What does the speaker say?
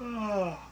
Oh.